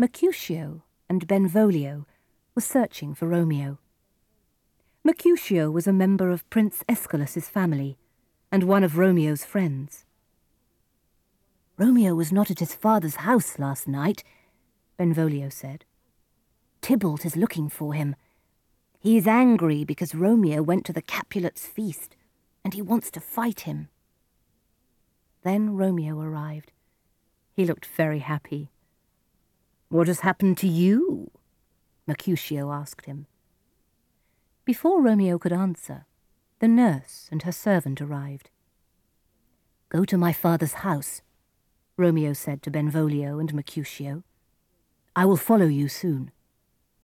Mercutio and Benvolio were searching for Romeo. Mercutio was a member of Prince Escalus's family and one of Romeo's friends. Romeo was not at his father's house last night, Benvolio said. Tybalt is looking for him. He is angry because Romeo went to the Capulets' feast, and he wants to fight him. Then Romeo arrived. He looked very happy. What has happened to you? Mercutio asked him. Before Romeo could answer, the nurse and her servant arrived. Go to my father's house, Romeo said to Benvolio and Mercutio. I will follow you soon.